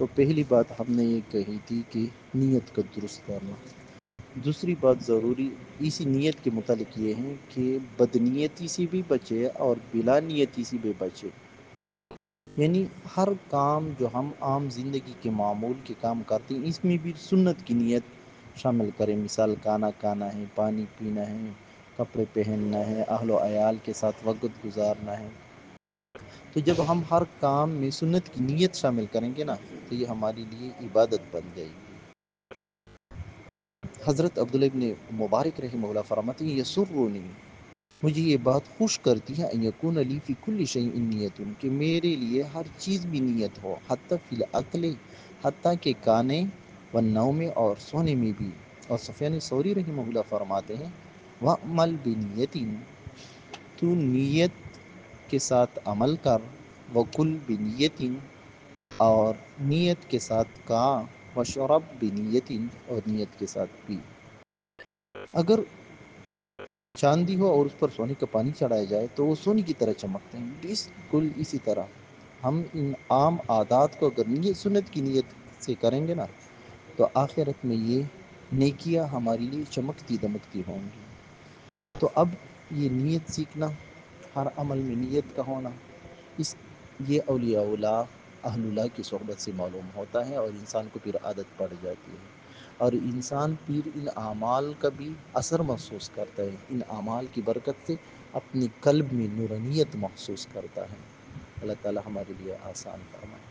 تو پہلی بات ہم نے یہ کہی تھی کہ نیت کا درست کرنا۔ دوسری بات ضروری اسی نیت کے متعلق یہ ہے کہ بدنیتی سے بھی بچے اور بلا نیتی سے بھی بچے۔ یعنی ہر کام جو ہم عام زندگی کے معمول کے کام کرتے ہیں، اس میں بھی سنت کی نیت شامل کریں۔ مثال، کھانا کھانا ہے، پانی پینا ہے، کپڑے پہننا ہے، اہل و عیال کے ساتھ وقت گزارنا ہے۔ تو جب ہم ہر کام میں سنت کی نیت شامل کریں گے نا، تو یہ ہمارے لیے عبادت بن جائے گی۔ حضرت عبداللہ ابن مبارک رحمہ اللہ فرماتے ہیں یسرنی مجھے یہ بات خوش کرتی ہے، ان یکون لی فی کل شیء نیت، کہ میرے لیے ہر چیز بھی نیت ہو، حتی فی العقل حتیٰ کہ گانے و نو میں اور سونے میں بھی۔ اور سفیانی سوری رحمہ اللہ فرماتے ہیں وَأْمَلْ بِنِيَّةٍ تو نیت کے ساتھ عمل کر، وکل بنیتن اور نیت کے ساتھ کاں، وشرب بھی نیتن اور نیت کے ساتھ بھی اگر چاندی ہو اور اس پر سونے کا پانی چڑھایا جائے تو وہ سونے کی طرح چمکتے ہیں۔ بالکل اسی طرح ہم ان عام عادات کو اگر نیت، سنت کی نیت سے کریں گے نا، تو آخرت میں یہ نیکیاں ہمارے لیے چمکتی دمکتی ہوں گی۔ تو اب یہ نیت سیکھنا ہر عمل میں نیت کا ہونا۔ اس، یہ اولیاء اللہ، اہل اللہ کی صحبت سے معلوم ہوتا ہے اور انسان کو پھر عادت پڑ جاتی ہے۔ اور انسان پھر ان اعمال کا بھی اثر محسوس کرتا ہے۔ ان اعمال کی برکت سے اپنے قلب میں نورانیت محسوس کرتا ہے۔ اللہ تعالی ہمارے لیے آسان فرمائے۔